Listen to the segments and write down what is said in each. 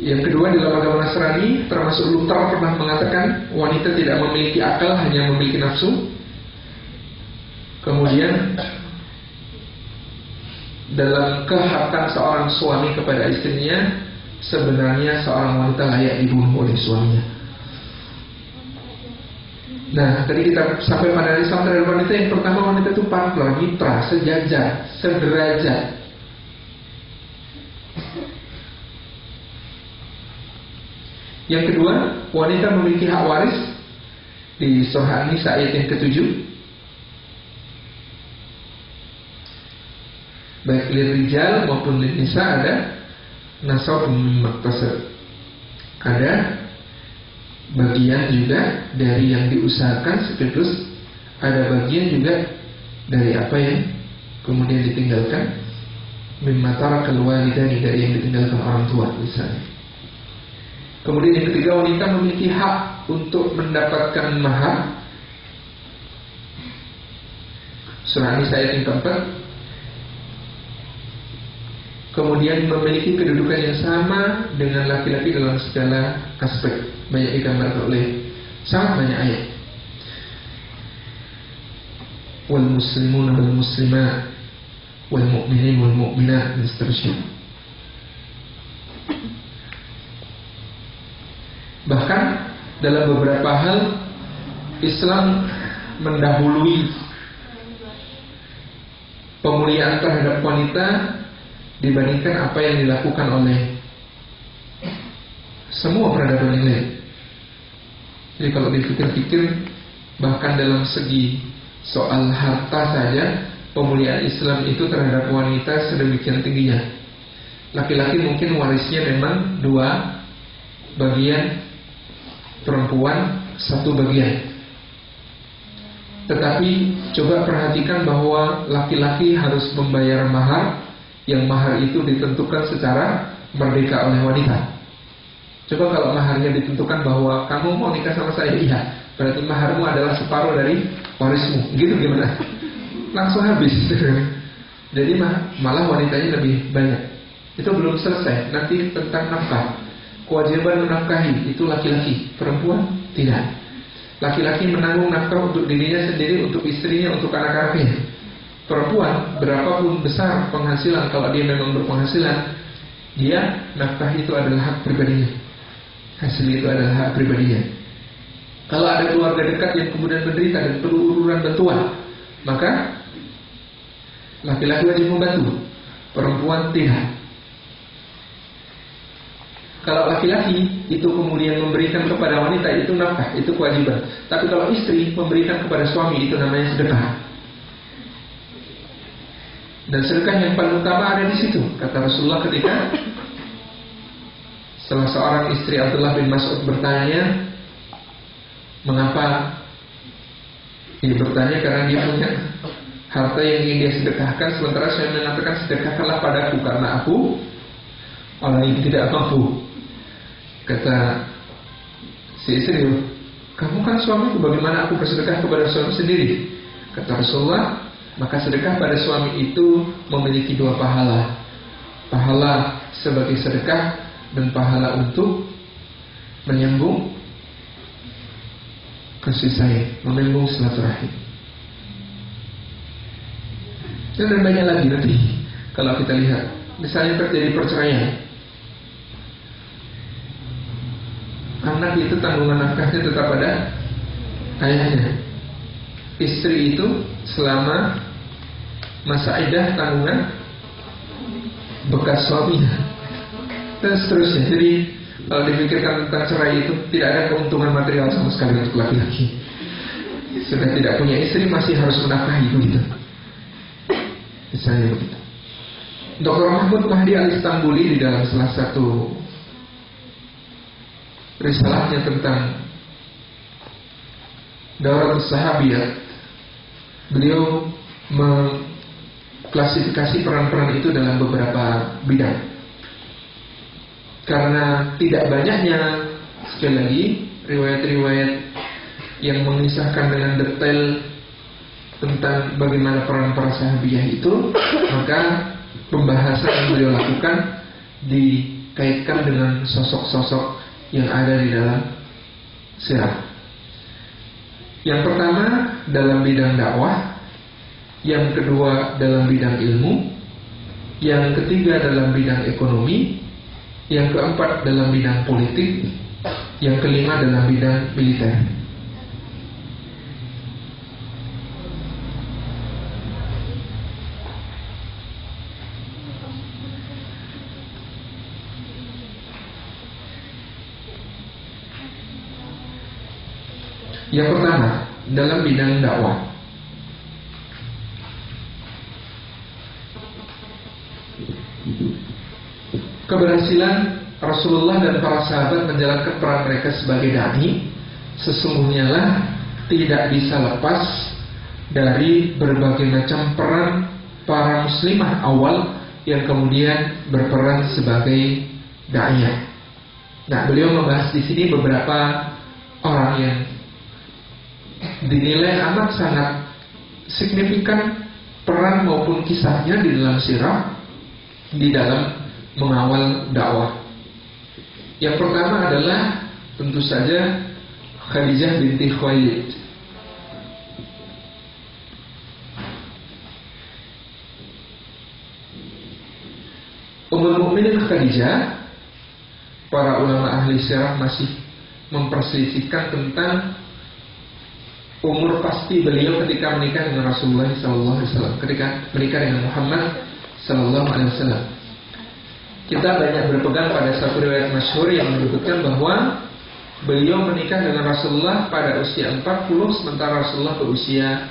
Yang kedua dalam agama Nasrani termasuk Luther pernah mengatakan wanita tidak memiliki akal hanya memiliki nafsu. Kemudian dalam kehakan seorang suami kepada istrinya sebenarnya seorang wanita layak dibunuh oleh suaminya. Nah, tadi kita sampai pada Islam terhadap wanita yang pertama wanita itu partner, mitra, sejajar, sederajat. Yang kedua, wanita memiliki hak waris di surah An-Nisa ayat yang ketujuh. Baik rijal maupun nisa ada nasab maktasab. Ada bagian juga dari yang diusahakan sekaligus ada bagian juga dari apa yang kemudian ditinggalkan mimma tarakal walidani dari yang ditinggalkan orang tua misalnya. Kemudian yang ketiga wanita memiliki hak untuk mendapatkan mahar. Surah Nisa ayat yang keempat. Kemudian memiliki kedudukan yang sama dengan laki-laki dalam segala aspek. Banyak digambarkan oleh sangat banyak ayat. Wal muslimun wal muslimat wal mu'minin wal mu'minat dan seterusnya. Bahkan dalam beberapa hal Islam mendahului pemuliaan terhadap wanita dibandingkan apa yang dilakukan oleh semua peradaban yang lain. Jadi kalau dipikir-pikir bahkan dalam segi soal harta saja pemuliaan Islam itu terhadap wanita sedemikian tingginya. Laki-laki mungkin warisnya memang dua bagian perempuan satu bagian. Tetapi coba perhatikan bahwa laki-laki harus membayar mahar yang mahar itu ditentukan secara merdeka oleh wanita. Coba kalau maharnya ditentukan bahwa kamu mau nikah sama saya, iya, berarti maharmu adalah separuh dari warismu. Gitu gimana? Langsung habis. Jadi malah wanitanya lebih banyak. Itu belum selesai. Nanti tentang nafkah kewajiban menafkahi itu laki-laki, perempuan tidak. Laki-laki menanggung nafkah untuk dirinya sendiri, untuk istrinya, untuk anak-anaknya. Perempuan berapapun besar penghasilan kalau dia memang berpenghasilan, dia nafkah itu adalah hak pribadinya. Hasil itu adalah hak pribadinya. Kalau ada keluarga dekat yang kemudian menderita dan perlu ururan bantuan, maka laki-laki wajib membantu, perempuan tidak. Kalau laki-laki itu kemudian memberikan kepada wanita itu nafkah, itu kewajiban. Tapi kalau istri memberikan kepada suami itu namanya sedekah. Dan sedekah yang paling utama ada di situ. Kata Rasulullah ketika setelah seorang istri Abdullah bin Mas'ud bertanya, mengapa dia bertanya karena dia punya harta yang ingin dia sedekahkan sementara saya mengatakan sedekahkanlah padaku karena aku orang yang tidak mampu Kata si istri, kamu kan suamiku, bagaimana aku bersedekah kepada suami sendiri? Kata Rasulullah, maka sedekah pada suami itu memiliki dua pahala. Pahala sebagai sedekah dan pahala untuk menyambung kasih sayang, menyambung silaturahim. Dan banyak lagi nanti kalau kita lihat, misalnya terjadi perceraian, anak itu tanggungan nafkahnya tetap pada ayahnya. Istri itu selama masa idah tanggungan bekas suaminya dan seterusnya. Jadi kalau dipikirkan tentang cerai itu tidak ada keuntungan material sama sekali untuk laki-laki. Sudah tidak punya istri masih harus menafkahi begitu. Misalnya begitu. Dr. Mahmud Mahdi Al Istanbuli di dalam salah satu risalahnya tentang Daurat Sahabiyat beliau mengklasifikasi peran-peran itu dalam beberapa bidang. Karena tidak banyaknya sekali lagi riwayat-riwayat yang mengisahkan dengan detail tentang bagaimana peran para sahabiyah itu maka pembahasan yang beliau lakukan di dikaitkan dengan sosok-sosok yang ada di dalam sirah. Yang pertama dalam bidang dakwah, yang kedua dalam bidang ilmu, yang ketiga dalam bidang ekonomi, yang keempat dalam bidang politik, yang kelima dalam bidang militer. Yang pertama, dalam bidang dakwah. Keberhasilan Rasulullah dan para sahabat menjalankan peran mereka sebagai dai sesungguhnya lah tidak bisa lepas dari berbagai macam peran para muslimah awal yang kemudian berperan sebagai dai. Nah, beliau membahas di sini beberapa orang yang dinilai amat sangat signifikan peran maupun kisahnya di dalam sirah di dalam mengawal dakwah. Yang pertama adalah tentu saja Khadijah binti Khuwailid. Ummul Mukminin Khadijah para ulama ahli sirah masih memperselisihkan tentang umur pasti beliau ketika menikah dengan Rasulullah SAW, ketika menikah dengan Muhammad SAW. Kita banyak berpegang pada satu riwayat masyhur yang menyebutkan bahwa beliau menikah dengan Rasulullah pada usia 40 sementara Rasulullah berusia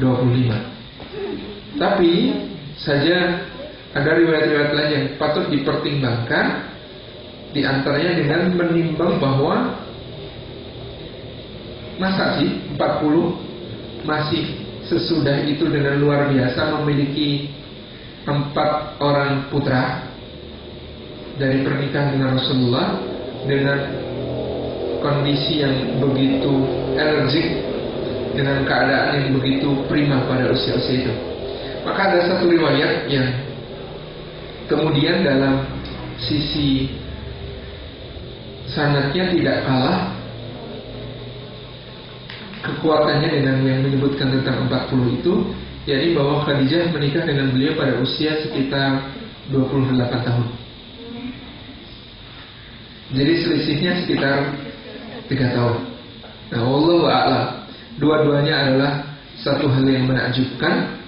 25. Tapi saja ada riwayat-riwayat lain yang patut dipertimbangkan di antaranya dengan menimbang bahwa Masa sih 40 masih sesudah itu dengan luar biasa memiliki empat orang putra dari pernikahan dengan Rasulullah dengan kondisi yang begitu energik dengan keadaan yang begitu prima pada usia-usia itu. Maka ada satu riwayat yang kemudian dalam sisi sanatnya tidak kalah kekuatannya dengan yang menyebutkan tentang 40 itu yakni bahwa Khadijah menikah dengan beliau pada usia sekitar 28 tahun. Jadi selisihnya sekitar 3 tahun. Nah, Allah a'lam. Dua-duanya adalah satu hal yang menakjubkan